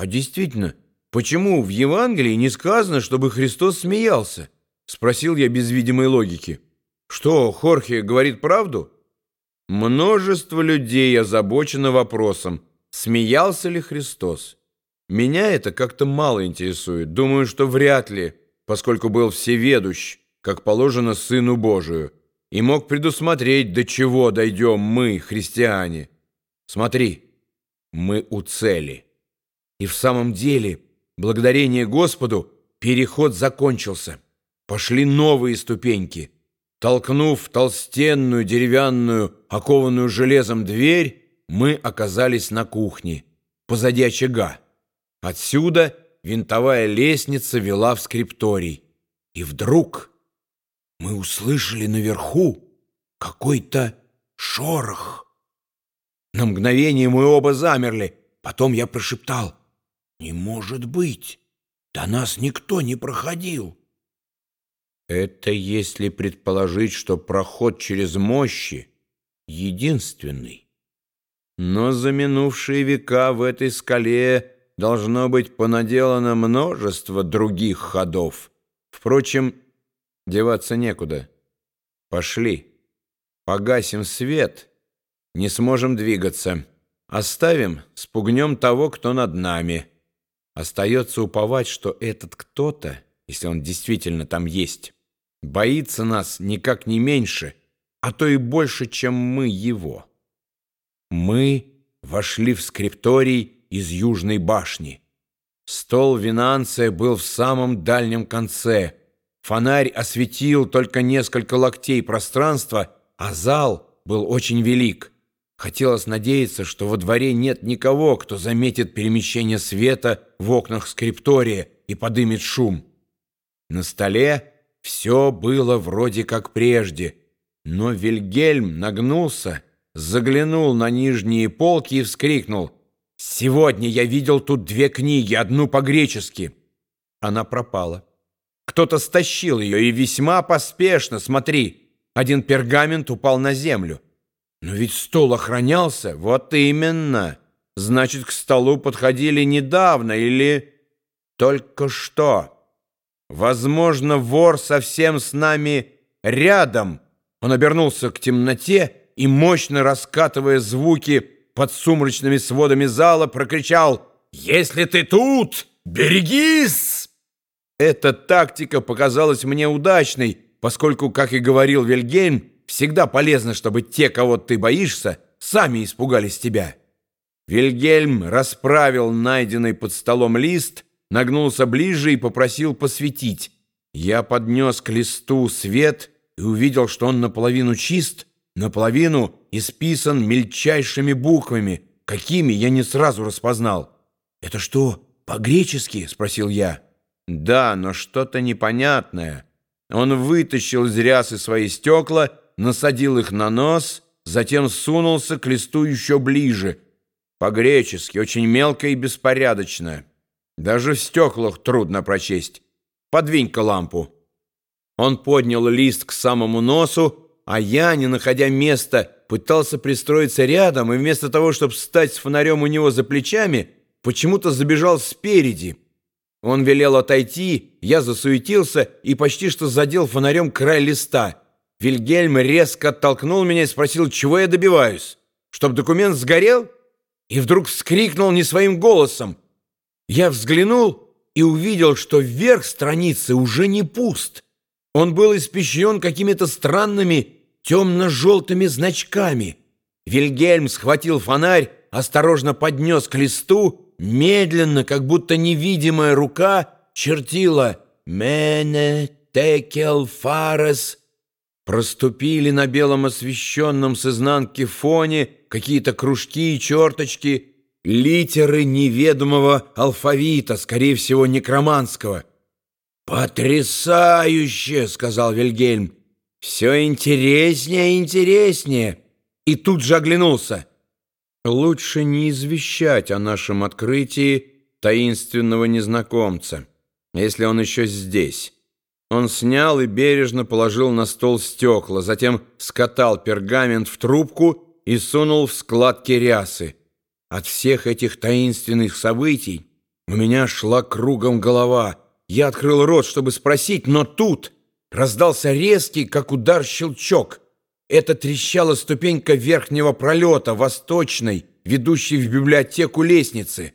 А действительно, почему в Евангелии не сказано, чтобы Христос смеялся? Спросил я без видимой логики. Что, Хорхе говорит правду? Множество людей озабочено вопросом, смеялся ли Христос. Меня это как-то мало интересует. Думаю, что вряд ли, поскольку был всеведущ, как положено Сыну Божию, и мог предусмотреть, до чего дойдем мы, христиане. Смотри, мы у цели. И в самом деле, благодарение Господу, переход закончился. Пошли новые ступеньки. Толкнув толстенную деревянную, окованную железом дверь, мы оказались на кухне, позади очага. Отсюда винтовая лестница вела в скрипторий. И вдруг мы услышали наверху какой-то шорох. На мгновение мы оба замерли. Потом я прошептал. «Не может быть! До нас никто не проходил!» Это если предположить, что проход через мощи единственный. Но за минувшие века в этой скале должно быть понаделано множество других ходов. Впрочем, деваться некуда. Пошли. Погасим свет. Не сможем двигаться. Оставим, спугнем того, кто над нами. Остается уповать, что этот кто-то, если он действительно там есть, боится нас никак не меньше, а то и больше, чем мы его. Мы вошли в скрипторий из Южной башни. Стол Винанция был в самом дальнем конце. Фонарь осветил только несколько локтей пространства, а зал был очень велик. Хотелось надеяться, что во дворе нет никого, кто заметит перемещение света в окнах скриптория и подымет шум. На столе все было вроде как прежде, но Вильгельм нагнулся, заглянул на нижние полки и вскрикнул. «Сегодня я видел тут две книги, одну по-гречески». Она пропала. Кто-то стащил ее, и весьма поспешно, смотри, один пергамент упал на землю. Но ведь стол охранялся. Вот именно. Значит, к столу подходили недавно или только что. Возможно, вор совсем с нами рядом. Он обернулся к темноте и, мощно раскатывая звуки под сумрачными сводами зала, прокричал «Если ты тут, берегись!» Эта тактика показалась мне удачной, поскольку, как и говорил Вильгельм, Всегда полезно, чтобы те, кого ты боишься, сами испугались тебя. Вильгельм расправил найденный под столом лист, нагнулся ближе и попросил посветить. Я поднес к листу свет и увидел, что он наполовину чист, наполовину исписан мельчайшими буквами, какими я не сразу распознал. «Это что, по-гречески?» — спросил я. «Да, но что-то непонятное». Он вытащил из рясы свои стекла насадил их на нос, затем сунулся к листу еще ближе. По-гречески, очень мелко и беспорядочно. Даже в стеклах трудно прочесть. Подвинь-ка лампу. Он поднял лист к самому носу, а я, не находя места, пытался пристроиться рядом, и вместо того, чтобы встать с фонарем у него за плечами, почему-то забежал спереди. Он велел отойти, я засуетился и почти что задел фонарем край листа — Вильгельм резко оттолкнул меня и спросил, чего я добиваюсь? Чтоб документ сгорел? И вдруг вскрикнул не своим голосом. Я взглянул и увидел, что верх страницы уже не пуст. Он был испещрен какими-то странными темно-желтыми значками. Вильгельм схватил фонарь, осторожно поднес к листу, медленно, как будто невидимая рука, чертила «Мене текел фарес» Проступили на белом освещенном с изнанки фоне какие-то кружки и черточки, литеры неведомого алфавита, скорее всего, некроманского. «Потрясающе!» — сказал Вильгельм. «Все интереснее и интереснее!» И тут же оглянулся. «Лучше не извещать о нашем открытии таинственного незнакомца, если он еще здесь». Он снял и бережно положил на стол стекла, затем скатал пергамент в трубку и сунул в складки рясы. От всех этих таинственных событий У меня шла кругом голова. Я открыл рот, чтобы спросить, но тут раздался резкий, как удар, щелчок. Это трещала ступенька верхнего пролета, восточной, ведущей в библиотеку лестницы.